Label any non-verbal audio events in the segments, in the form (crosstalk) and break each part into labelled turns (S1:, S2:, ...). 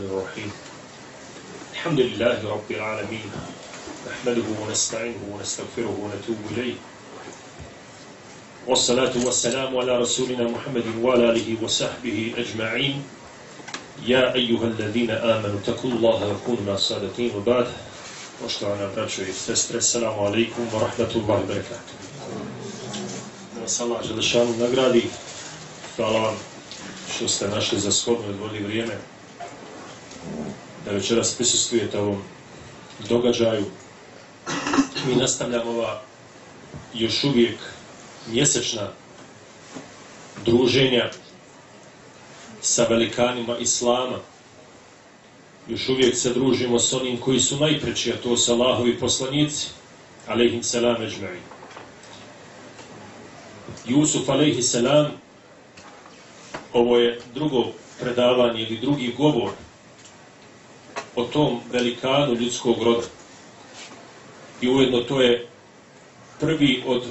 S1: الرحمن الرحيم. الحمد لله رب العالمين نحمده ونستعينه ونستغفره ونتوب إليه. والصلاة والسلام على رسولنا محمد وعلى آله وصحبه أجمعين. يا أيها الذين آمنوا اتقوا الله وكونوا مع الصادقين وبعد. Poštovana braćo i sestre, assalamu alaikum wa rahmatullahi wa barakatuh. Da vas Allah Želešanu nagradi. Hvala vam što ste našli za shodno i vrijeme. Da večeras prisustujete ovom događaju. Mi nastavljamo ova još uvijek mjesečna druženja sa velikanima Islama. Još uvijek se družimo s onim koji su najpreći, a to su Allahovi poslanici, alaihim salam eđmeri. Jusuf alaihi salam, ovo je drugo predavanje ili drugi govor o tom velikanu ljudskog roda. I ujedno to je prvi od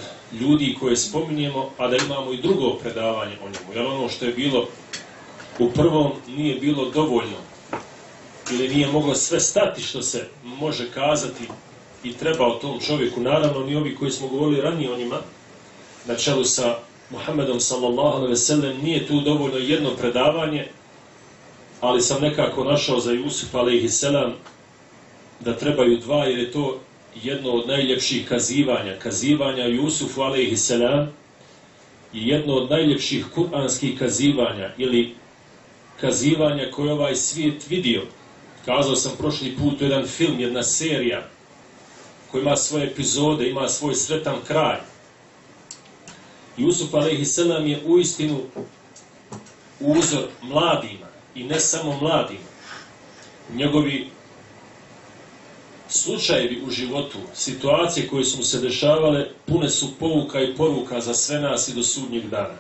S1: ljudi koje spominjemo, a da imamo i drugo predavanje o njemu. Jer ono što je bilo u prvom nije bilo dovoljno ili nije moglo sve stati što se može kazati i treba o tom čovjeku. Naravno, ni ovi koji smo govorili ranije o njima, na čelu sa Muhammedom sallallahu alaihi sellem, nije tu dovoljno jedno predavanje, ali sam nekako našao za Jusuf alaihi selam da trebaju dva, jer je to jedno od najljepših kazivanja. Kazivanja Jusufu alaihi selam je jedno od najljepših kuranskih kazivanja ili kazivanja koje ovaj svijet vidio. Kazao sam prošli put, jedan film, jedna serija koja ima svoje epizode, ima svoj sretan kraj. Jusuf a.s. je u istinu uzor mladim i ne samo mladima. Njegovi slučajevi u životu, situacije koje su mu se dešavale, pune su pouka i poruka za sve nas i do sudnjeg dana.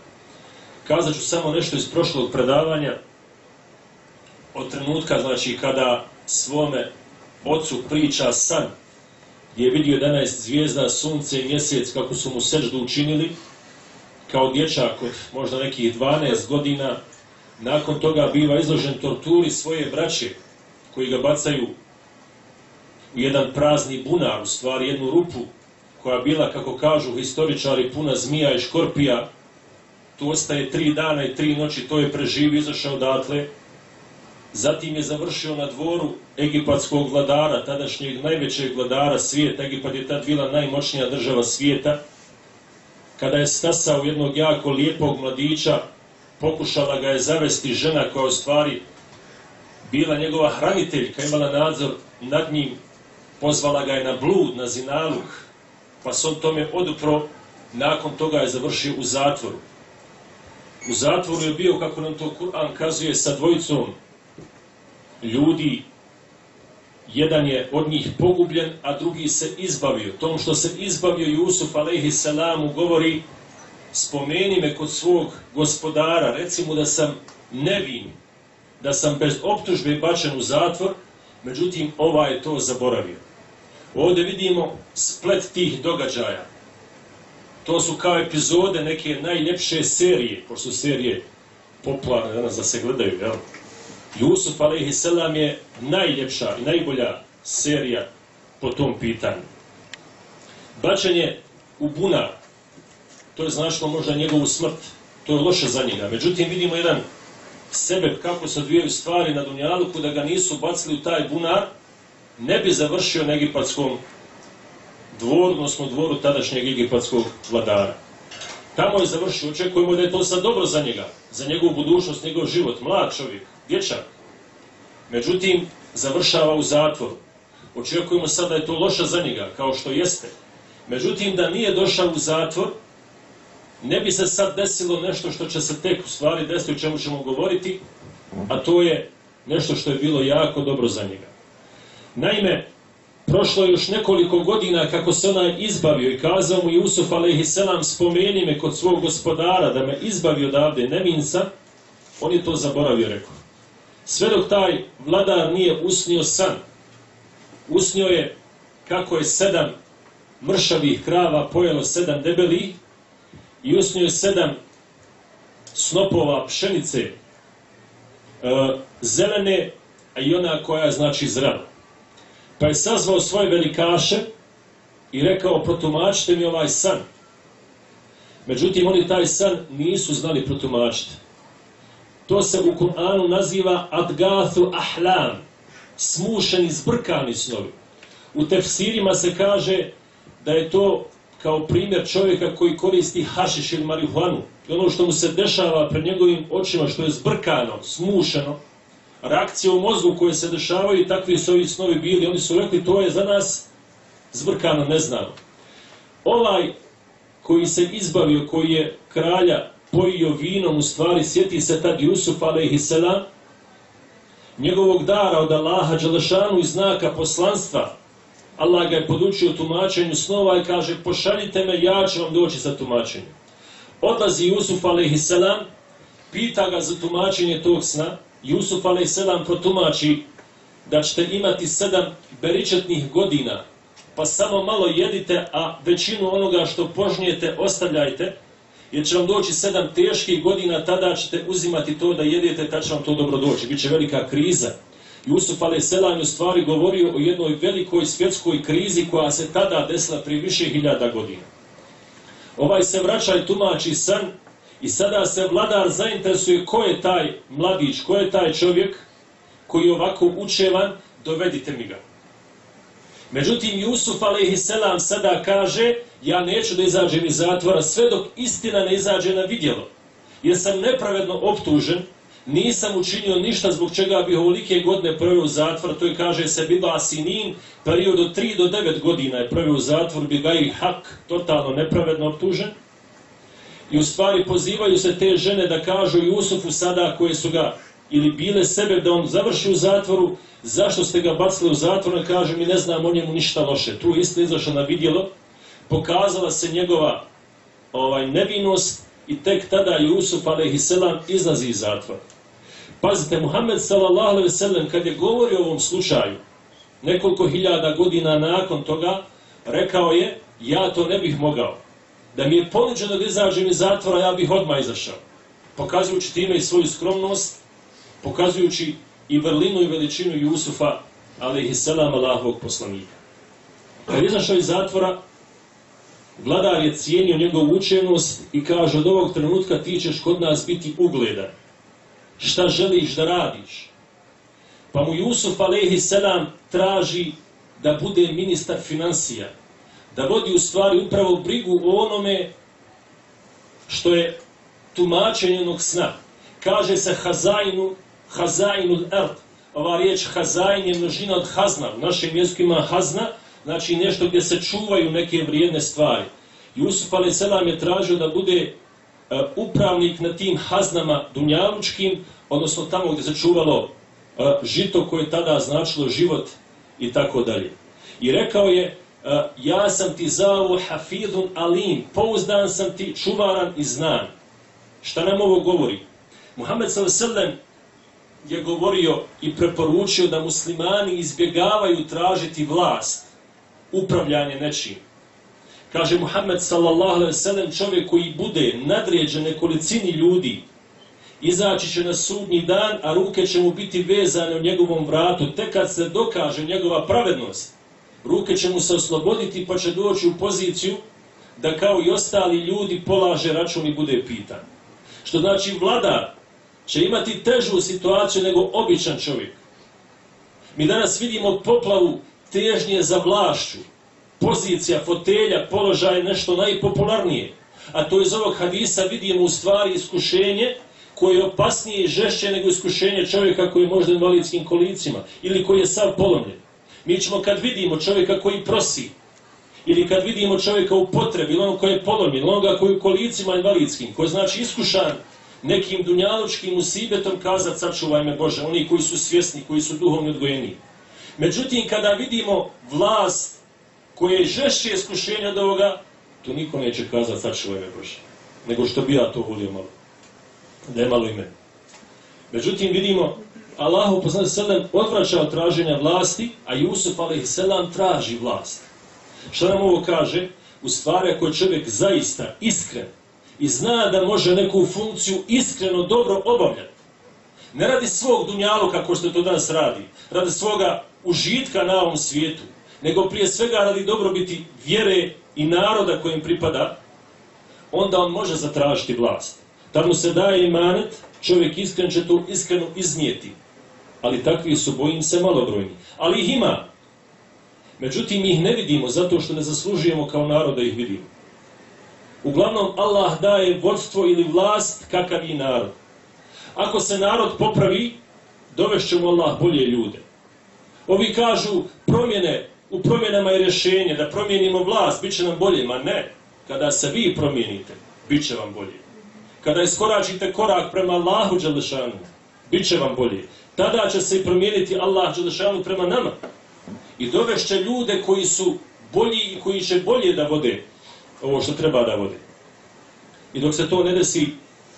S1: Kazat ću samo nešto iz prošlog predavanja, od trenutka, znači, kada svome ocu priča san, gdje je vidio 11 zvijezda, sunce i mjesec, kako su mu seždu učinili, kao dječak od možda nekih 12 godina, nakon toga biva izložen torturi svoje braće, koji ga bacaju u jedan prazni bunar, u stvari jednu rupu, koja bila, kako kažu historičari, puna zmija i škorpija, tu ostaje tri dana i tri noći, to je preživio, izašao odatle, Zatim je završio na dvoru egipatskog vladara, tadašnjeg najvećeg vladara svijeta. Egipat je tad bila najmoćnija država svijeta. Kada je stasao jednog jako lijepog mladića, pokušala ga je zavesti žena koja u stvari bila njegova hraniteljka, imala nadzor nad njim, pozvala ga je na blud, na zinaluk, pa se on tome odupro, nakon toga je završio u zatvoru. U zatvoru je bio, kako nam to Kur'an kazuje, sa dvojicom ljudi, jedan je od njih pogubljen, a drugi se izbavio. Tom što se izbavio Jusuf, alaihi salamu, govori, spomeni me kod svog gospodara, reci mu da sam nevin, da sam bez optužbe bačen u zatvor, međutim, ova je to zaboravio. Ovdje vidimo splet tih događaja. To su kao epizode neke najljepše serije, pošto serije popularne danas da se gledaju, jel? Jusuf a.s. je najljepša i najbolja serija po tom pitanju. Bačanje u bunar, to je značilo možda njegovu smrt, to je loše za njega. Međutim, vidimo jedan sebe kako se odvijaju stvari na Dunjaluku, da ga nisu bacili u taj bunar, ne bi završio na egipatskom dvoru, odnosno dvoru tadašnjeg egipatskog vladara. Tamo je završio, očekujemo da je to sad dobro za njega, za njegovu budućnost, njegov život, mlad čovjek, dječak. Međutim, završava u zatvoru. Očekujemo sad da je to loša za njega, kao što jeste. Međutim, da nije došao u zatvor, ne bi se sad desilo nešto što će se tek u stvari desiti, o čemu ćemo govoriti, a to je nešto što je bilo jako dobro za njega. Naime, prošlo je još nekoliko godina kako se onaj izbavio i kazao mu Jusuf a.s. spomeni me kod svog gospodara da me izbavio odavde neminca, on je to zaboravio, rekao. Sve dok taj vladar nije usnio san, usnio je kako je sedam mršavih krava pojelo sedam debeli i usnio je sedam snopova pšenice e, zelene a i ona koja je znači zrela. Pa je sazvao svoje velikaše i rekao, protumačite mi ovaj san. Međutim, oni taj san nisu znali protumačiti. To se u Kur'anu naziva Adgathu Ahlam, smušeni, zbrkani snovi. U tefsirima se kaže da je to kao primjer čovjeka koji koristi hašiš ili marihuanu. I ono što mu se dešava pred njegovim očima, što je zbrkano, smušeno, reakcije u mozgu koje se dešavaju i takvi su ovi snovi bili. Oni su rekli, to je za nas zbrkano, ne znamo. Ovaj koji se izbavio, koji je kralja pojio vinom, u stvari sjeti se tad Jusuf, a.s. njegovog dara od Allaha Đalešanu i znaka poslanstva, Allah ga je podučio tumačenju snova i kaže pošaljite me, ja ću vam doći sa tumačenjem. Odlazi Jusuf a.s. pita ga za tumačenje tog sna. Jusuf a.s. protumači da ćete imati sedam beričetnih godina, pa samo malo jedite, a većinu onoga što požnijete ostavljajte, jer će vam doći sedam teških godina, tada ćete uzimati to da jedete, tad će vam to dobro doći. Biće velika kriza. Jusuf a.s. je u stvari govorio o jednoj velikoj svjetskoj krizi koja se tada desila prije više hiljada godina. Ovaj se vraća i tumači san i sada se vladar zainteresuje ko je taj mladić, ko je taj čovjek koji je ovako učevan, dovedite mi ga. Međutim, Jusuf a.s. sada kaže, ja neću da izađem iz zatvora sve dok istina ne izađe na vidjelo. Jer sam nepravedno optužen, nisam učinio ništa zbog čega bih ovolike godine provio u zatvor, to je kaže se bila sinin, period od 3 do 9 godina je provio u zatvor, bi ga i hak, totalno nepravedno optužen. I u stvari pozivaju se te žene da kažu Jusufu sada koje su ga ili bile sebe da on završi u zatvoru, zašto ste ga bacili u zatvor, ne kaže mi ne znam o njemu ništa loše. Tu isto izašla na vidjelo, pokazala se njegova ovaj nevinost i tek tada Jusuf a.s. izlazi iz zatvora. Pazite, Muhammed sallallahu alaihi kad je govorio o ovom slučaju, nekoliko hiljada godina nakon toga, rekao je, ja to ne bih mogao. Da mi je ponuđeno da izađem iz zatvora, ja bih odmah izašao. Pokazujući time i svoju skromnost, pokazujući i vrlinu i veličinu Jusufa, alaihi selam, Allahovog poslanika. Kad je izašao iz zatvora, vladar je cijenio njegovu učenost i kaže, od ovog trenutka ti ćeš kod nas biti ugledan šta želiš da radiš. Pa mu Jusuf alaihi selam traži da bude ministar financija, da vodi u stvari upravo brigu o onome što je tumačenje onog sna. Kaže se hazajnu, hazajnu erd. Ova riječ hazajn je množina od hazna. U našem jeziku ima hazna, znači nešto gdje se čuvaju neke vrijedne stvari. Jusuf a.s. je tražio da bude e, upravnik na tim haznama dunjalučkim, odnosno tamo gdje se čuvalo e, žito koje tada značilo život i tako dalje. I rekao je, e, ja sam ti zao hafidun alim, pouzdan sam ti, čuvaran i znan. Šta nam ovo govori? Muhammed s.a.v. je govorio i preporučio da muslimani izbjegavaju tražiti vlast, upravljanje nečim. Kaže Muhammed sallallahu alaihi sallam čovjek koji bude nadređen nekolicini ljudi, izaći će na sudnji dan, a ruke će mu biti vezane u njegovom vratu, te kad se dokaže njegova pravednost, ruke će mu se osloboditi pa će doći u poziciju da kao i ostali ljudi polaže račun i bude pitan. Što znači vladar će imati težu situaciju nego običan čovjek. Mi danas vidimo poplavu težnje za vlašću, pozicija, fotelja, položaj nešto najpopularnije. A to iz ovog hadisa vidimo u stvari iskušenje koje je opasnije i žešće nego iskušenje čovjeka koji je možda invalidskim kolicima ili koji je sav polomljen. Mi ćemo kad vidimo čovjeka koji prosi ili kad vidimo čovjeka u potrebi ili ono koji je polomljen, onoga koji je u kolicima invalidskim, koji znači iskušan nekim dunjalučkim usibetom kazat sačuvaj me Bože, oni koji su svjesni, koji su duhovni odgojeni. Međutim, kada vidimo vlast koje je žešće iskušenje od ovoga, to niko neće kazati sad čuvaj me Bože. Nego što bi ja to volio malo. Da je malo ime. Međutim, vidimo, Allahu poslani sallam odvraća od traženja vlasti, a Jusuf alaih selam traži vlast. Što nam ovo kaže? U stvari, ako je čovjek zaista iskren i zna da može neku funkciju iskreno dobro obavljati, Ne radi svog dunjalu kako što to danas radi. Radi svoga užitka na ovom svijetu. Nego prije svega radi dobrobiti vjere i naroda kojim pripada, onda on može zatražiti vlast. Da mu se daje imanet, čovjek iskren će to iskreno iznijeti. Ali takvi su, bojim se, malobrojni. Ali ih ima. Međutim, ih ne vidimo zato što ne zaslužujemo kao narod da ih vidimo. Uglavnom, Allah daje vodstvo ili vlast kakav i narod. Ako se narod popravi, dovešćemo Allah bolje ljude. Ovi kažu promjene, u promjenama je rješenje, da promijenimo vlast, bit će nam bolje. Ma ne, kada se vi promijenite, bit će vam bolje. Kada iskoračite korak prema Allahu Đelešanu, bit će vam bolje. Tada će se i promijeniti Allah Đelešanu prema nama. I dovešće ljude koji su bolji i koji će bolje da vode ovo što treba da vode. I dok se to ne desi,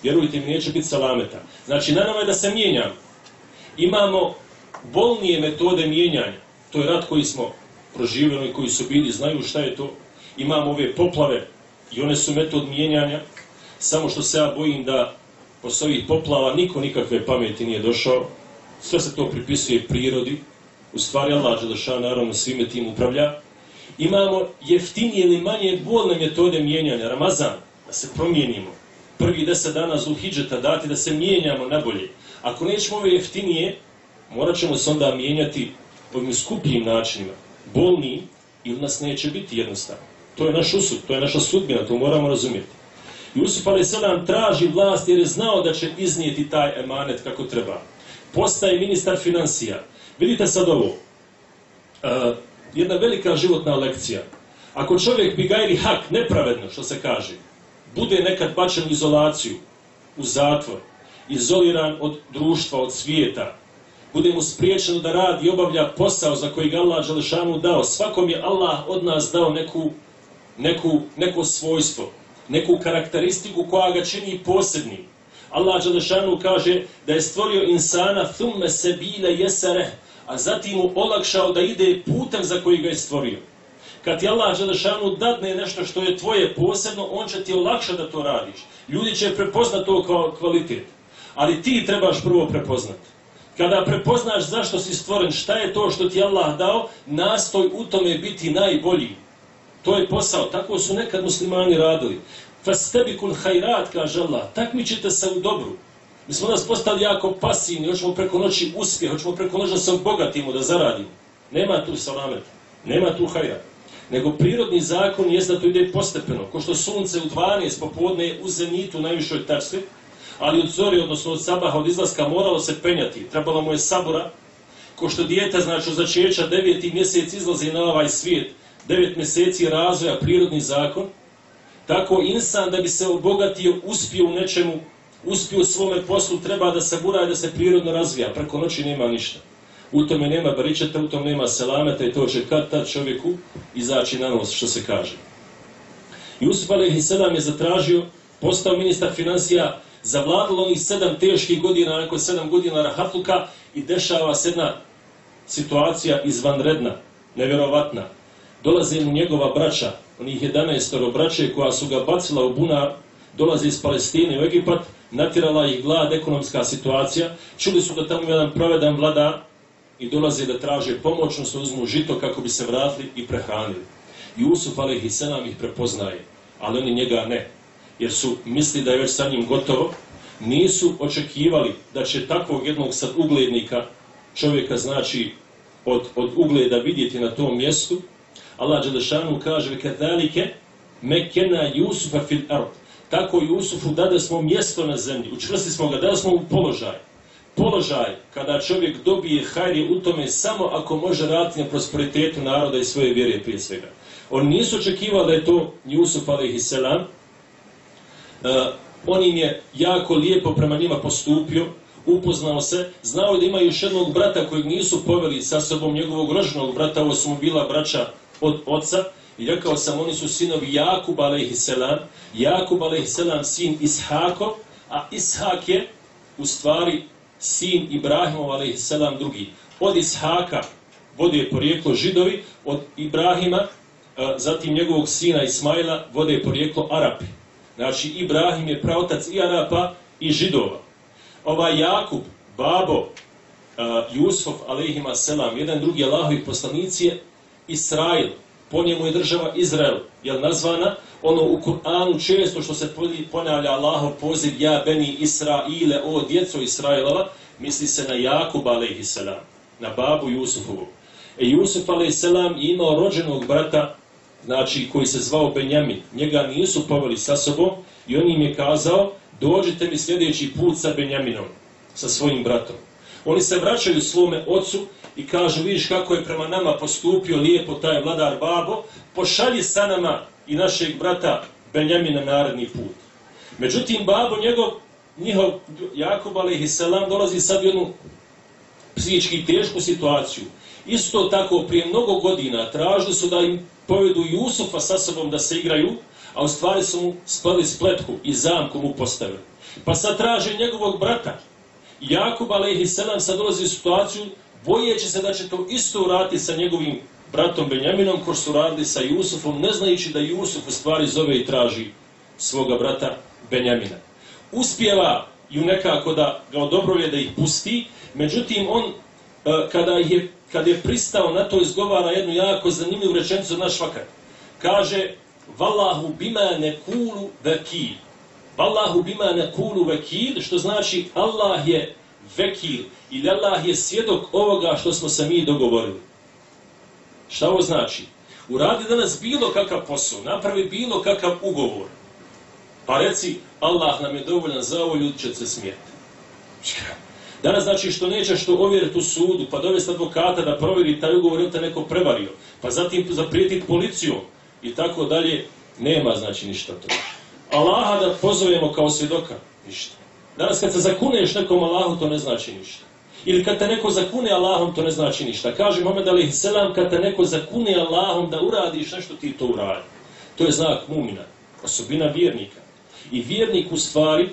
S1: vjerujte mi, neće biti salameta. Znači, na nama je da se mijenjamo. Imamo bolnije metode mijenjanja. To je rat koji smo proživjeli i koji su bili, znaju šta je to. Imamo ove poplave i one su metod mijenjanja. Samo što se ja bojim da posle ovih poplava niko nikakve pameti nije došao. Sve se to pripisuje prirodi. U stvari Allah Đelešan naravno svime tim upravlja. Imamo jeftinije ili manje bolne metode mijenjanja. Ramazan, da se promijenimo. Prvi deset dana Zulhidžeta dati da se mijenjamo nabolje. Ako nećemo ove jeftinije, morat ćemo se onda mijenjati ovim skupljim načinima. Bolni ili nas neće biti jednostavno. To je naš usud, to je naša sudbina, to moramo razumjeti. Jusuf a.s. traži vlast jer je znao da će iznijeti taj emanet kako treba. Postaje ministar financija. Vidite sad ovo. Uh, jedna velika životna lekcija. Ako čovjek bi gajri hak, nepravedno, što se kaže, bude nekad bačen u izolaciju, u zatvor, izoliran od društva, od svijeta, bude mu spriječeno da radi i obavlja posao za koji ga Allah Želešanu dao, svakom je Allah od nas dao neku, neku, neko svojstvo, neku karakteristiku koja ga čini posebnim. Allah Đelešanu kaže da je stvorio insana thumme sebile jesere, a zatim mu olakšao da ide putem za koji ga je stvorio. Kad ti Allah Đelešanu dadne nešto što je tvoje posebno, on će ti olakšati da to radiš. Ljudi će prepoznat to kao kvalitet. Ali ti trebaš prvo prepoznati. Kada prepoznaš zašto si stvoren, šta je to što ti Allah dao, nastoj u tome biti najbolji. To je posao. Tako su nekad muslimani radili. Fastebikul hajrat, kaže Allah, takmičite se u dobru. Mi smo nas postali jako pasivni, hoćemo preko noći uspjeh, hoćemo preko noći da se obogatimo, da zaradimo. Nema tu salameta, nema tu hajra. nego prirodni zakon je da to ide postepeno, ko što sunce u 12 popodne u zenitu najvišoj tačci, ali od zori, odnosno od sabaha, od izlaska moralo se penjati, trebalo mu je sabora, ko što dijete, znači od začeća, deveti mjesec izlazi na ovaj svijet, devet mjeseci razvoja, prirodni zakon, tako insan da bi se obogatio, uspio u nečemu, uspio u svome poslu, treba da se bura i da se prirodno razvija, preko noći nema ništa. U tome nema baričeta, u tome nema selameta i to će kad tad čovjeku izaći na nos, što se kaže. Jusuf Alehi sedam je zatražio, postao ministar financija, zavladalo onih sedam teških godina, nakon sedam godina rahatluka i dešava se jedna situacija izvanredna, nevjerovatna. Dolaze mu njegova braća, onih 11 braće koja su ga bacila u bunar, dolaze iz Palestine u Egipat, natirala ih glad, ekonomska situacija, čuli su da tamo jedan pravedan vladar, i dolaze da traže pomoć, odnosno uzmu žito kako bi se vratili i prehranili. Jusuf i selam ih prepoznaje, ali oni njega ne, jer su misli da je već sa njim gotovo, nisu očekivali da će takvog jednog sad uglednika, čovjeka znači od, od ugleda vidjeti na tom mjestu, Allah Đelešanu kaže kadalike mekena Jusufa fil ard. Tako Jusufu dade smo mjesto na zemlji, učvrsti smo ga, dade smo u položaj položaj kada čovjek dobije hajri u tome samo ako može raditi na prosperitetu naroda i svoje vjere prije svega. On nisu očekivali da je to Jusuf alaihi selam, Eh, on im je jako lijepo prema njima postupio, upoznao se, znao da ima još jednog brata kojeg nisu poveli sa sobom njegovog rođenog brata, ovo su mu bila braća od oca, i rekao sam, oni su sinovi Jakub a.s. Jakub a.s. sin Ishako, a Ishak je u stvari sin Ibrahimov, a.s. drugi. Od Ishaka vode porijeklo židovi, od Ibrahima, eh, zatim njegovog sina Ismaila, vode porijeklo Arapi. Znači, Ibrahim je praotac i Arapa i židova. Ovaj Jakub babo uh, Jusuf, alaihima selam, jedan drugi Allahovi poslanici je Israil, po njemu je država Izrael, je nazvana, ono u Kur'anu često što se ponavlja Allahov poziv, ja beni Israile, o djeco Israilova, misli se na Jakub, alaihissalam, na babu Jusufovu. E Jusuf, alaihissalam, je imao rođenog brata, znači koji se zvao Benjamin. Njega nisu poveli sa sobom i on im je kazao, dođite mi sljedeći put sa Benjaminom, sa svojim bratom. Oni se vraćaju svome ocu i kažu, vidiš kako je prema nama postupio lijepo taj vladar babo, pošalji sa nama i našeg brata Benjamina naredni put. Međutim, babo njegov, njihov Jakub a.s. dolazi sad u jednu psihički tešku situaciju. Isto tako, prije mnogo godina tražili su da im povedu Jusufa sa sobom da se igraju, a u stvari su mu spleli spletku i zamku mu postavili. Pa sad traže njegovog brata. Jakub a.s. sad dolazi u situaciju bojeći se da će to isto urati sa njegovim bratom Benjaminom, ko su radili sa Jusufom, ne znajući da Jusuf u stvari zove i traži svoga brata Benjamina. Uspjeva ju nekako da ga odobrovlje da ih pusti, međutim on e, kada kada je, kad je pristao na to izgovara jednu jako zanimljivu rečenicu naš fakat. Kaže, Wallahu bima nekulu vekil. Wallahu bima nekulu vekil, što znači Allah je vekil ili Allah je svjedok ovoga što smo se mi dogovorili. Šta ovo znači? Uradi danas bilo kakav posao, napravi bilo kakav ugovor. Pa reci, Allah nam je dovoljan za ovo, ljudi će se smijeti. Danas znači što neće što ovjeriti u sudu, pa dovesti advokata da provjeri taj ugovor ili te neko prevario, pa zatim zaprijetiti policiju i tako dalje, nema znači ništa to. Allaha da pozovemo kao svjedoka, ništa. Danas kad se zakuneš nekom Allahu, to ne znači ništa. Ili kad te neko zakune Allahom, to ne znači ništa. Kaže Muhammed Ali Selam, kad te neko zakune Allahom da uradiš nešto, ti to uradi. To je znak mumina, osobina vjernika. I vjernik u stvari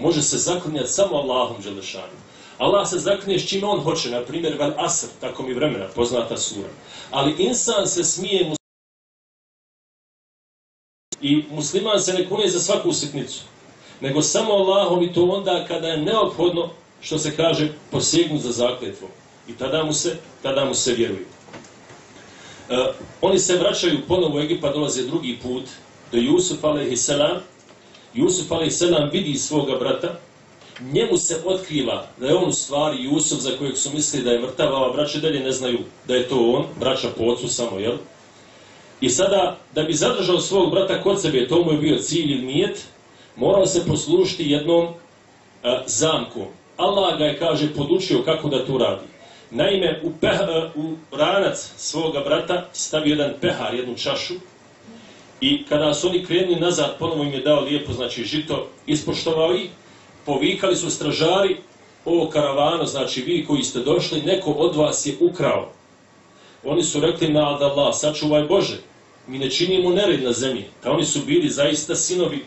S1: može se zakunjati samo Allahom Đelešanom. Allah se zakne s čime on hoće, na primjer Val Asr, tako mi vremena, poznata sura. Ali insan se smije i musliman se ne kune za svaku sitnicu, nego samo Allahom i to onda kada je neophodno što se kaže, posegnu za zakletvom. I tada mu se, tada mu se vjeruje. E, oni se vraćaju ponovo u Egipa, pa dolaze drugi put do Jusuf a.s. Jusuf a.s. vidi svoga brata, njemu se otkriva da je on u stvari Jusuf za kojeg su mislili da je vrtav, a braće dalje ne znaju da je to on, braća po ocu samo, jel? I sada, da bi zadržao svog brata kod sebe, to mu je bio cilj ili nijet, morao se poslušiti jednom a, e. Allah ga je, kaže, podučio kako da to radi. Naime, u, peha, e, u ranac svoga brata stavio jedan pehar, jednu čašu, i kada su oni krenuli nazad, ponovo im je dao lijepo, znači žito, ispoštovao ih, povikali su stražari, ovo karavano, znači vi koji ste došli, neko od vas je ukrao. Oni su rekli na Allah, sačuvaj Bože, mi ne činimo nered na zemlji. Da oni su bili zaista sinovi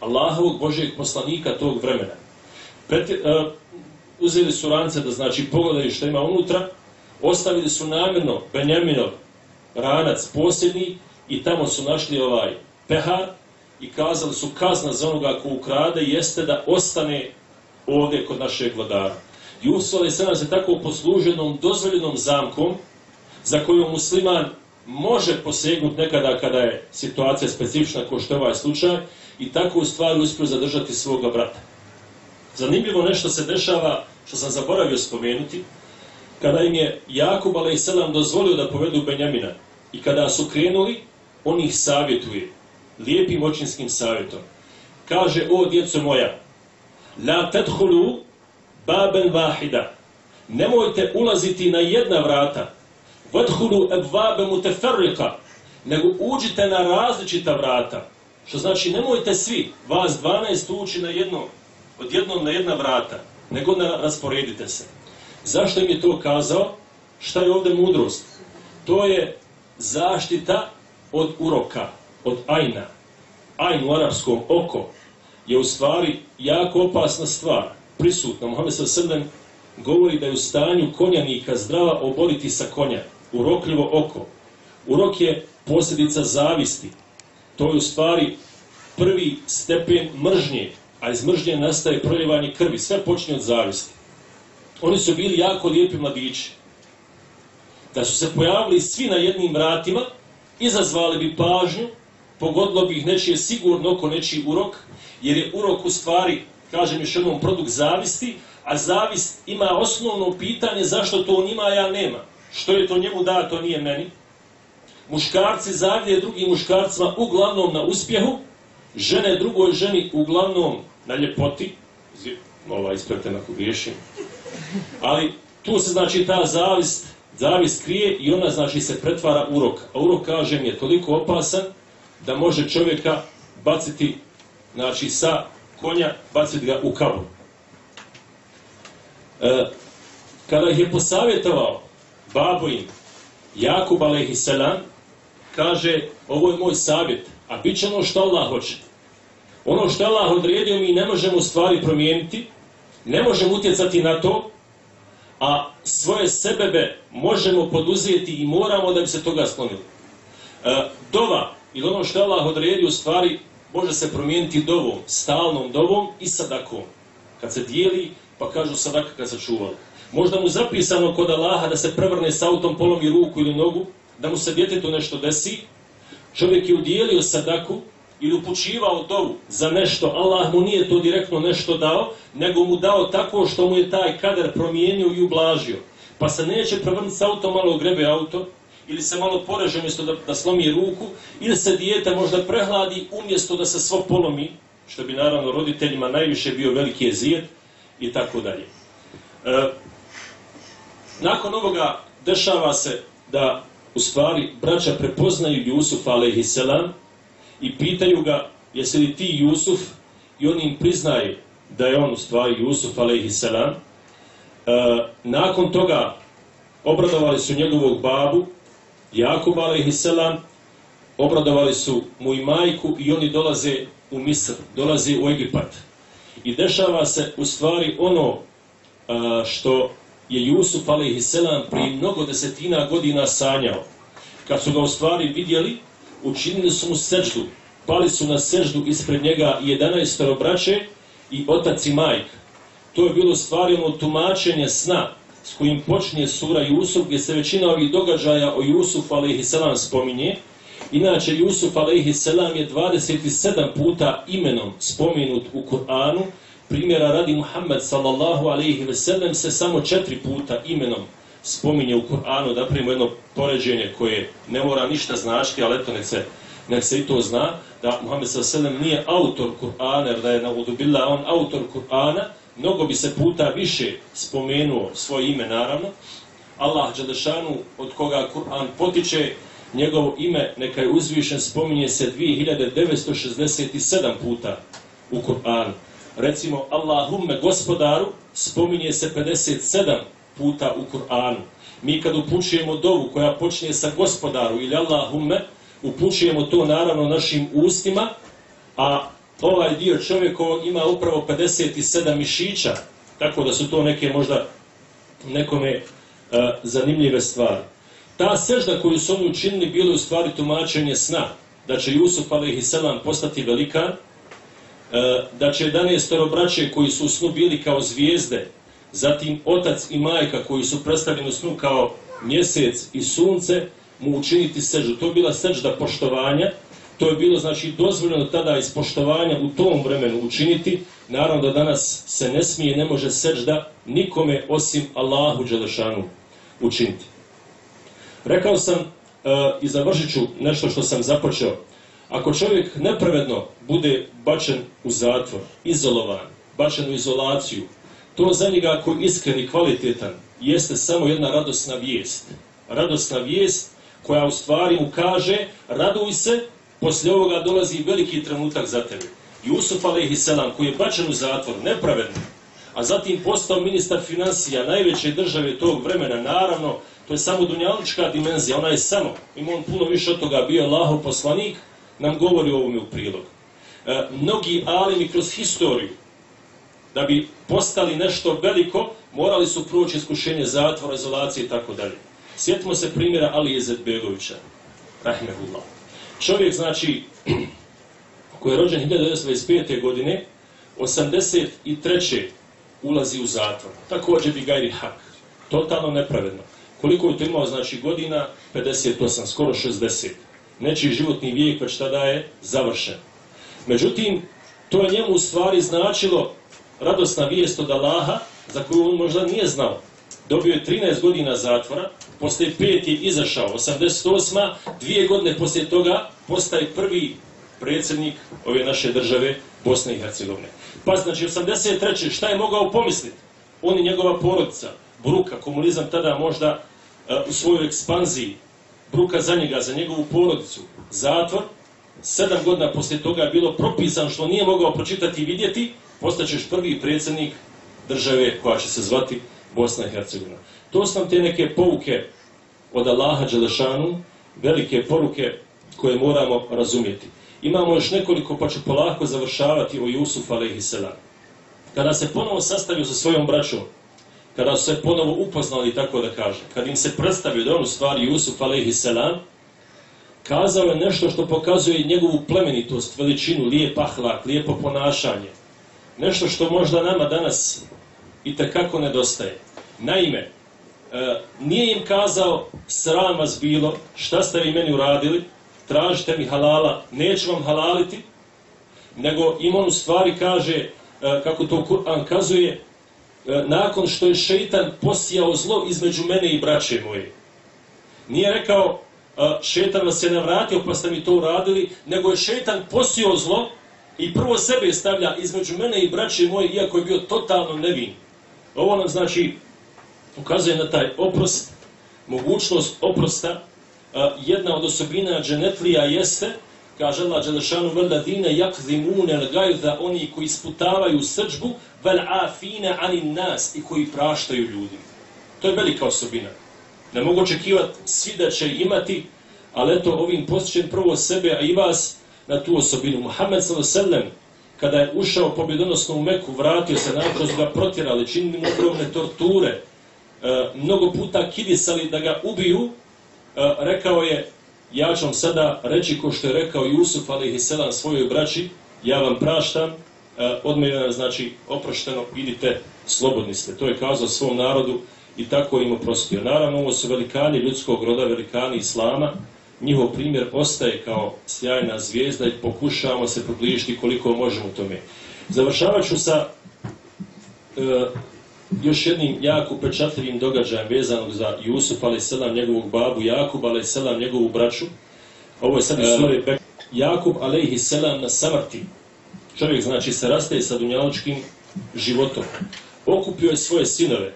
S1: Allahovog Božeg poslanika tog vremena. Pret, uh, e, uzeli su rance da znači pogledaju što ima unutra, ostavili su namjerno Benjaminov ranac posljednji i tamo su našli ovaj pehar i kazali su kazna za onoga ko ukrade jeste da ostane ovdje kod našeg vladara. Jusuf ali sada se tako posluženom dozvoljenom zamkom za koju musliman može posegnuti nekada kada je situacija specifična kao što je ovaj slučaj i tako u stvari uspio zadržati svoga brata. Zanimljivo nešto se dešava, što sam zaboravio spomenuti, kada im je Jakub a.s. dozvolio da povedu Benjamina i kada su krenuli, on ih savjetuje lijepim očinskim savjetom. Kaže, o djeco moja, la tedhulu baben vahida, nemojte ulaziti na jedna vrata, vadhulu ebvabe muteferrika, nego uđite na različita vrata. Što znači, nemojte svi, vas 12 ući na jedno odjednom na jedna vrata, nego na rasporedite se. Zašto im je to kazao? Šta je ovdje mudrost? To je zaštita od uroka, od ajna. Ajn u arapskom oko je u stvari jako opasna stvar. Prisutno, Mohamed Srden govori da je u stanju konjanika zdrava oboriti sa konja. Urokljivo oko. Urok je posljedica zavisti. To je u stvari prvi stepen mržnje a iz mržnje nastaje proljevanje krvi, sve počinje od zavisti. oni su bili jako lijepi mladići. Da su se pojavili svi na jednim vratima, izazvali bi pažnju, pogodilo bi ih nečije sigurno oko nečiji urok, jer je urok u stvari, kažem još jednom, produkt zavisti, a zavist ima osnovno pitanje zašto to njima, a ja nema. Što je to njemu da, to nije meni. Muškarci zavide drugim muškarcima uglavnom na uspjehu, žene drugoj ženi uglavnom na ljepoti, ova isprete ako griješim, ali tu se znači ta zavist, zavist krije i ona znači se pretvara u urok. A urok, kažem, je toliko opasan da može čovjeka baciti znači sa konja, baciti ga u kavu. E, kada ih je posavjetovao babo im, Jakub a.s. kaže, ovo je moj savjet, a bit će ono što Allah hoće. Ono što Allah odredio mi ne možemo stvari promijeniti, ne možemo utjecati na to, a svoje sebebe možemo poduzeti i moramo da bi se toga sklonili. E, dova, ili ono što Allah odredio, stvari može se promijeniti dovom, stalnom dovom i sadakom. Kad se dijeli, pa kažu sadaka kad se čuvali. Možda mu zapisano kod Allaha da se prevrne s autom, polomi ruku ili nogu, da mu se djetetu nešto desi, čovjek je udijelio sadaku, ili upućivao dovu za nešto, Allah mu nije to direktno nešto dao, nego mu dao tako što mu je taj kader promijenio i ublažio. Pa se neće prevrniti s auto, malo grebe auto, ili se malo poreže umjesto da, da slomi ruku, ili se dijete možda prehladi umjesto da se svo polomi, što bi naravno roditeljima najviše bio veliki jezijet i tako dalje. E, nakon ovoga dešava se da u stvari braća prepoznaju Jusuf a.s. i pitaju ga jesi li ti Jusuf i on im priznaje da je on u stvari Jusuf a.s. E, nakon toga obradovali su njegovog babu Jakub a.s. obradovali su mu i majku i oni dolaze u Misr, dolaze u Egipat. I dešava se u stvari ono što je Jusuf a.s. prije mnogo desetina godina sanjao. Kad su ga u stvari vidjeli, učinili su mu seždu, pali su na seždu ispred njega 11 braće i otac i majka. To je bilo stvarjeno tumačenje sna s kojim počinje sura Jusuf, gdje se većina ovih događaja o Jusufu a.s. spominje. Inače, Jusuf a.s. je 27 puta imenom spomenut u Kur'anu, primjera radi Muhammed sallallahu alaihi ve sellem se samo četiri puta imenom spominje u Kur'anu, da primimo jedno poređenje koje ne mora ništa značiti, ali eto nek se, nek se i to zna, da Muhammed s.a.v. nije autor Kur'ana, jer da je na Udubila on autor Kur'ana, mnogo bi se puta više spomenuo svoje ime, naravno. Allah Đadešanu, od koga Kur'an potiče, njegovo ime, neka je uzvišen, spominje se 2967 puta u Kur'anu. Recimo, Allahumme gospodaru, spominje se 57 puta u Kur'anu. Mi kad upućujemo dovu koja počinje sa gospodaru ili Allahumme, upućujemo to naravno našim ustima, a ovaj dio čovjeko ima upravo 57 mišića, tako da su to neke možda nekome e, zanimljive stvari. Ta sežda koju su oni učinili bilo u stvari tumačenje sna, da će Jusuf a.s. postati velikan, e, da će 11 braće koji su u snu bili kao zvijezde, zatim otac i majka koji su predstavljeni u snu kao mjesec i sunce, mu učiniti seždu. To je bila sežda poštovanja, to je bilo znači dozvoljeno tada ispoštovanja u tom vremenu učiniti. Naravno da danas se ne smije, ne može sežda nikome osim Allahu Đelešanu učiniti. Rekao sam e, i završit ću nešto što sam započeo. Ako čovjek nepravedno bude bačen u zatvor, izolovan, bačen u izolaciju, to za njega ako je iskren i kvalitetan, jeste samo jedna radosna vijest. Radosna vijest koja u stvari mu kaže, raduj se, poslije ovoga dolazi veliki trenutak za tebe. Jusuf a.s. koji je bačen u zatvor, nepravedno, a zatim postao ministar financija najveće države tog vremena, naravno, to je samo dunjalička dimenzija, ona je samo, ima on puno više od toga, bio Allahov poslanik, nam govori o ovome u prilog. E, mnogi alimi kroz historiju, da bi postali nešto veliko, morali su proći iskušenje zatvora, izolacije i tako dalje. Sjetimo se primjera Alije Begovića, rahimehullah. Čovjek, znači, (clears throat) koji je rođen 1925. godine, 83. ulazi u zatvor. Također bi gajri hak. Totalno nepravedno. Koliko je to imao, znači, godina? 58, skoro 60. Nečiji životni vijek pa već tada je završen. Međutim, to je njemu u stvari značilo radosna vijest od Allaha, za koju on možda nije znao. Dobio je 13 godina zatvora, posle pet je izašao, 88. Dvije godine posle toga postaje prvi predsjednik ove naše države, Bosne i Hercegovine. Pa znači, 83. šta je mogao pomisliti? On i njegova porodica, Bruka, komunizam tada možda uh, u svojoj ekspanziji, Bruka za njega, za njegovu porodicu, zatvor, sedam godina poslije toga je bilo propisan što nije mogao pročitati i vidjeti, postaćeš prvi predsjednik države koja će se zvati Bosna i Hercegovina. To su nam te neke pouke od Allaha Đelešanu, velike poruke koje moramo razumjeti. Imamo još nekoliko, pa ću polako završavati o Jusuf a.s. Kada se ponovo sastavio sa svojom braćom, kada su se ponovo upoznali, tako da kaže, kad im se predstavio da on u stvari Jusuf a.s. kazao je nešto što pokazuje njegovu plemenitost, veličinu, lijep ahlak, lijepo ponašanje. Nešto što možda nama danas i takako nedostaje. Naime, e, nije im kazao sram vas bilo, šta ste vi meni uradili, tražite mi halala, neću vam halaliti, nego im on u stvari kaže, e, kako to Kur'an kazuje, e, nakon što je šeitan posijao zlo između mene i braće moje. Nije rekao, šeitan vas je navratio pa ste mi to uradili, nego je šeitan posijao zlo i prvo sebe stavlja između mene i braće moje, iako je bio totalno nevin. Ovo nam znači ukazuje na taj oprost, mogućnost oprosta. E, jedna od osobina dženetlija jeste, kaže Allah Đelešanu, veladine jakzimune gajda, oni koji isputavaju srđbu, vel afine anin nas, i koji praštaju ljudima. To je velika osobina. Ne mogu očekivati svi da će imati, ali eto ovim posjećem prvo sebe, a i vas na tu osobinu. Muhammed s.a.v kada je ušao pobjedonosno u Meku, vratio se, nakon ga protjerali, činili mu ogromne torture, e, mnogo puta kidisali da ga ubiju, e, rekao je, ja ću vam sada reći ko što je rekao Jusuf, ali i svojoj braći, ja vam praštam, e, od mene znači, oprošteno, idite, slobodni ste. To je kazao svom narodu i tako im oprostio. Naravno, ovo su velikani ljudskog roda, velikani Islama, njihov primjer ostaje kao sjajna zvijezda i pokušavamo se približiti koliko možemo tome. Završavat ću sa još jednim jako pečatljivim događajem vezanog za Jusuf a.s. njegovog babu Jakub a.s. njegovu braću. Ovo je sad iz sure Bek. Jakub a.s. na samrti. Čovjek znači se rastaje sa dunjaličkim životom. Okupio je svoje sinove.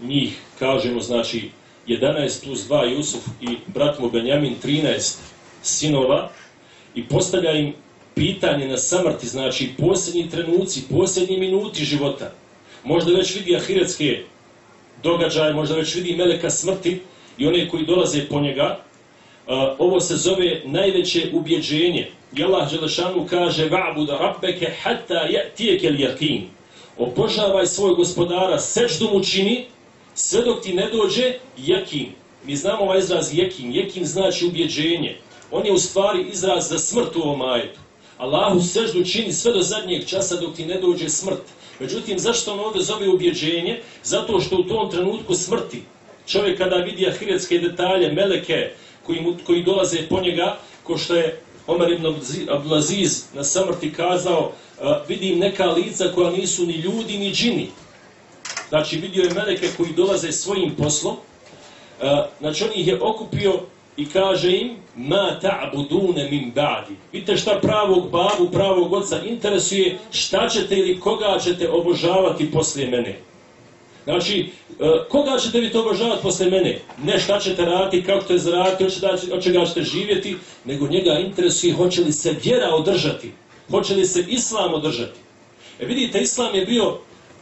S1: Njih, kažemo, znači 11 plus 2 Jusuf i brat mu Benjamin 13 sinova i postavlja im pitanje na samrti, znači posljednji trenuci, posljednji minuti života možda već vidi ahiretske događaje, možda već vidi meleka smrti i one koji dolaze po njega. Ovo se zove najveće ubjeđenje. I Allah Đelešanu kaže Va'buda rabbeke hatta tijeke li jakin. Obožavaj svoj gospodara, seždu mu čini, sve dok ti ne dođe jekin. Mi znamo ovaj izraz jekin. Jekin znači ubjeđenje. On je u stvari izraz za smrt u ovom ajetu. Allahu seždu čini sve do zadnjeg časa dok ti ne dođe smrt. Međutim, zašto on ovdje zove ubjeđenje? Zato što u tom trenutku smrti čovjek kada vidi ahiretske detalje, meleke koji, mu, koji dolaze po njega, ko što je Omer ibn Ablaziz na samrti kazao, uh, vidim neka lica koja nisu ni ljudi ni džini. Znači, vidio je meleke koji dolaze svojim poslom. E, znači, on ih je okupio i kaže im ma ta'budune min ba'di. Vidite šta pravog babu, pravog oca interesuje, šta ćete ili koga ćete obožavati poslije mene. Znači, e, koga ćete vi to obožavati posle mene? Ne šta ćete raditi, kako ćete zaraditi, od čega ćete živjeti, nego njega interesuje hoće li se vjera održati, hoće li se islam održati. E vidite, islam je bio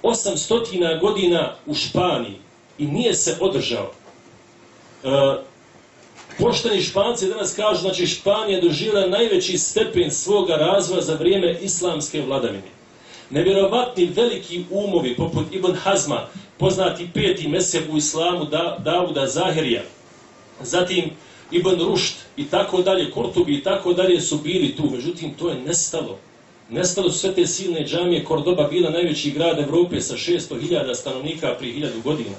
S1: 800 godina u Španiji i nije se održao. E, Pošteni španci danas kažu, znači Španija doživjela najveći stepen svoga razvoja za vrijeme islamske vladavine. Nevjerovatni veliki umovi, poput Ibn Hazma, poznati peti mesec u islamu, da, Davuda Zahirija, zatim Ibn Rušt i tako dalje, Kortubi i tako dalje su bili tu, međutim to je nestalo. Nestalo su sve te silne džamije, Kordoba bila najveći grad Evrope sa 600.000 stanovnika prije 1000 godina.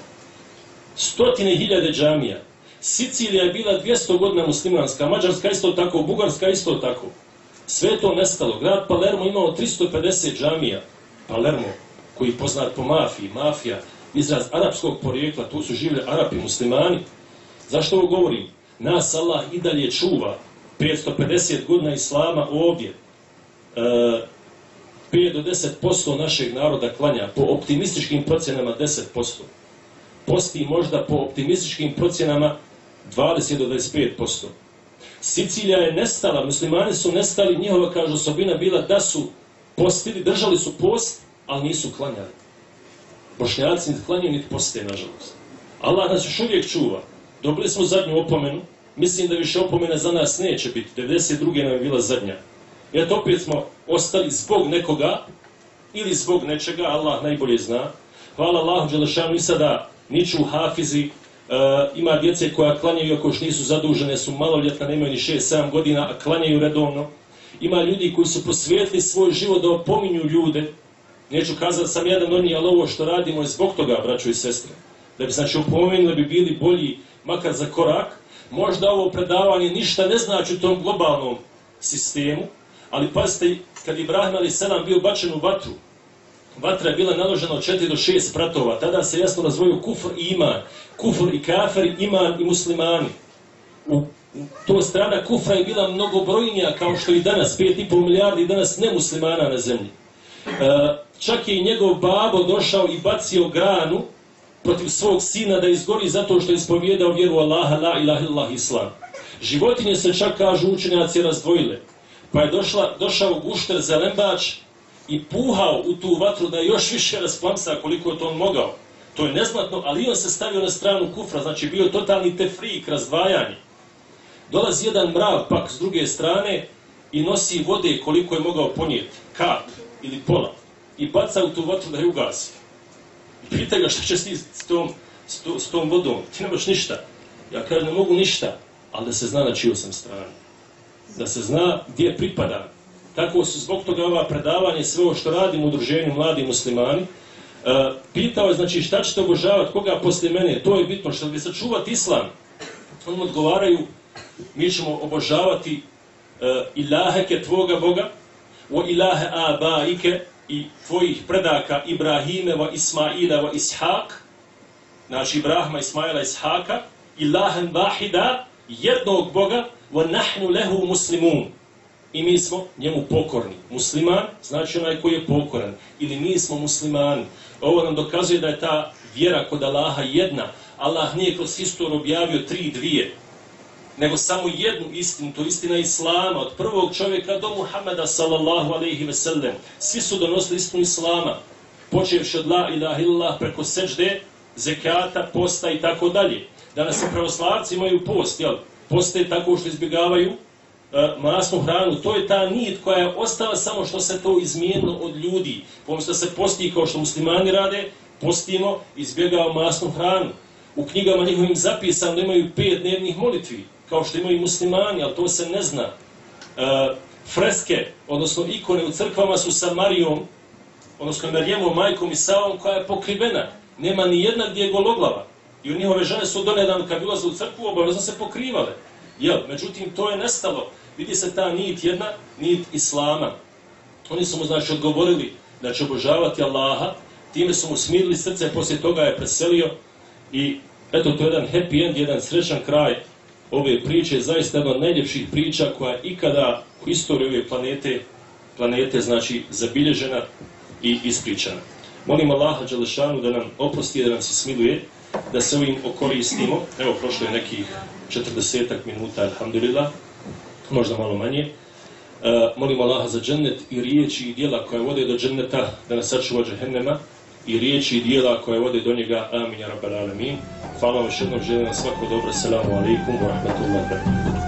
S1: Stotine hiljade džamija. Sicilija je bila 200 godina muslimanska, Mađarska isto tako, Bugarska isto tako. Sve to nestalo. Grad Palermo imao 350 džamija. Palermo, koji je poznat po mafiji, mafija, izraz arapskog porijekla, tu su živjeli Arapi, muslimani. Zašto ovo govorim? Nas Allah i dalje čuva. 550 godina Islama ovdje. Eh, 5 do 10% našeg naroda klanja. Po optimističkim procjenama 10%. Posti možda po optimističkim procjenama 20 do 25%. Sicilija je nestala, muslimani su nestali, njihova, kaže, osobina bila da su postili, držali su post, ali nisu klanjali. Bošnjaci niti klanjaju, niti poste, nažalost. Allah nas još uvijek čuva. Dobili smo zadnju opomenu, mislim da više opomene za nas neće biti. 92. nam je bila zadnja. I eto opet smo ostali zbog nekoga ili zbog nečega, Allah najbolje zna. Hvala Allahu Đelešanu i sada niču hafizi, Uh, ima djece koja klanjaju ako još nisu zadužene, su maloljetna, nemaju ni 6-7 godina, a klanjaju redovno. Ima ljudi koji su posvijetili svoj život da opominju ljude. Neću kazati sam jedan oni, ali ovo što radimo je zbog toga, braćo i sestre. Da bi znači opomenuli, bi bili bolji makar za korak. Možda ovo predavanje ništa ne znači u tom globalnom sistemu, ali pazite, kad Ibrahim ali Selam bio bačen u vatru, vatra je bila naložena od 4 do 6 pratova, tada se jasno razvojio kufr i iman, kufr i kafir, iman i muslimani. U, to strana kufra je bila mnogobrojnija kao što i danas, 5,5 milijardi danas nemuslimana na zemlji. E, čak je i njegov babo došao i bacio granu protiv svog sina da izgori zato što je ispovjedao vjeru Allaha, la ilaha illallah, islam. Životinje se čak kažu učenjaci razdvojile. Pa je došla, došao gušter zelenbač i puhao u tu vatru da još više rasplamsa koliko je to on mogao. To je neznatno, ali on se stavio na stranu kufra, znači bio totalni tefrik, razdvajanje. Dolazi jedan mrav pak s druge strane i nosi vode koliko je mogao ponijeti, kap ili pola, i baca u tu vatru da je ugasi. I pita ga šta će ti s tom, s, to, s tom vodom, ti nemaš ništa. Ja kažem, ne mogu ništa, ali da se zna na čiju sam stranu. Da se zna gdje pripada. Tako su zbog toga ova predavanje, sve ovo što radim u udruženju mladi muslimani, uh, pitao je, znači, šta ćete obožavati, koga posle mene, to je bitno, što bi sačuvati islam. Oni odgovaraju, mi ćemo obožavati uh, ilaheke tvoga Boga, o ilahe abaike i tvojih predaka Ibrahime Ismaileva, Ismaila wa Ishaq, znači Ibrahima, Ismaila, Ishaka, ilahen vahida, jednog Boga, wa nahnu lehu muslimun i mi smo njemu pokorni. Musliman znači onaj koji je pokoran. Ili mi smo muslimani. Ovo nam dokazuje da je ta vjera kod Allaha jedna. Allah nije kroz historiju objavio tri dvije, nego samo jednu istinu, to istina Islama, od prvog čovjeka do Muhammeda sallallahu alaihi ve sellem. Svi su donosili istinu Islama, počevši od la ilaha illallah preko seđde, zekata, posta i tako dalje. Danas se pravoslavci imaju post, jel? Poste tako što izbjegavaju E, masnu hranu, to je ta nit koja je ostala samo što se to izmijenilo od ljudi. Pomesta se posti kao što muslimani rade, postimo, izbjegao masnu hranu. U knjigama njihovim zapisano da imaju pet dnevnih molitvi, kao što imaju muslimani, ali to se ne zna. E, freske, odnosno ikone u crkvama su sa Marijom, odnosno Marijemom, majkom i Savom, koja je pokrivena. Nema ni jedna gdje je gologlava. I u njihove žene su donedan, kad ulaze u crkvu, obavezno se pokrivale. Jel, međutim, to je nestalo. Vidi se ta nit jedna, nit Islama. Oni su mu, znači, odgovorili da će obožavati Allaha, time su mu smirili srce, poslije toga je preselio i eto, to je jedan happy end, jedan srećan kraj ove priče, zaista jedna od najljepših priča koja je ikada u istoriji ove planete, planete, znači, zabilježena i ispričana. Molim Allaha Đalešanu da nam oprosti, da nam se smiluje, da se ovim okoristimo. Evo, prošlo je nekih 40 minuta, alhamdulillah, možda malo manje. E, molim Allaha za džennet i riječi i dijela koje vode do dženneta, da nas sačuva džehennema, i riječi i dijela koje vode do njega. Amin, ja rabbal alamin. Hvala vam još jednom, želim vam svako dobro. Assalamu alaikum wa rahmatullahi wa barakatuh.